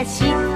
在心。